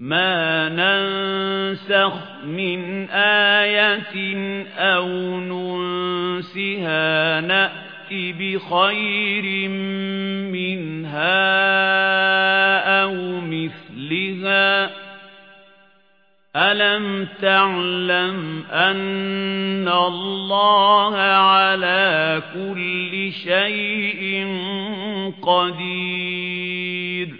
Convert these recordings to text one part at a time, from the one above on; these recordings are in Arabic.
مَا نَنسَخْ مِنْ آيَةٍ أَوْ نُنسِهَا نَأْتِ بِخَيْرٍ مِنْهَا أَوْ مِثْلِهَا أَلَمْ تَعْلَمْ أَنَّ اللَّهَ عَلَى كُلِّ شَيْءٍ قَدِيرٌ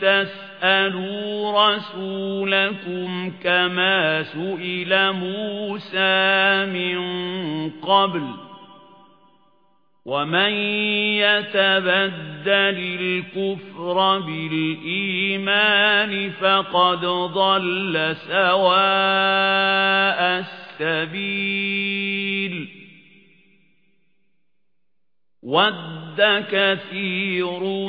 تَسْأَلُوا رَسُولَكُمْ كَمَا سُئِلَ مُوسَى مِنْ قَبْلُ وَمَن يَتَبَدَّلِ الْكُفْرَ بِالْإِيمَانِ فَقَدْ ضَلَّ سَوَاءَ السَّبِيلِ وَدَّ كَثِيرٌ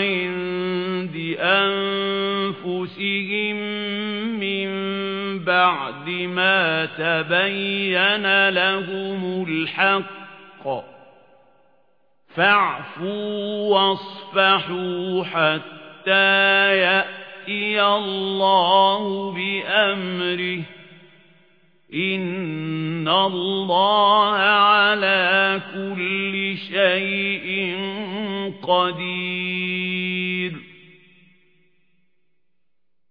بَعْدِ مَا تَبَيَّنَ لَهُمُ الْحَقُّ. فَاعْفُوا وَاصْفَحُوا حَتَّى يَأْتِيَ اللَّهُ بِأَمْرِهِ. إِنَّ اللَّهَ عَلَى كُلِّ شَيْءٍ قَدِيرٌ.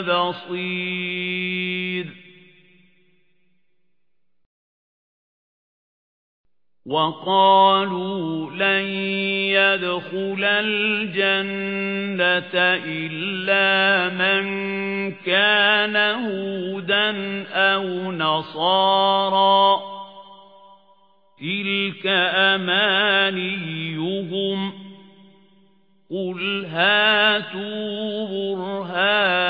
بصير. وَقَالُوا لَن يَدْخُلَ الْجَنَّةَ إِلَّا مَن كَانَ هُودًا أَوْ نَصَارَى تِلْكَ أَمَانِيُّهُمْ. قُلْ هَاتُوا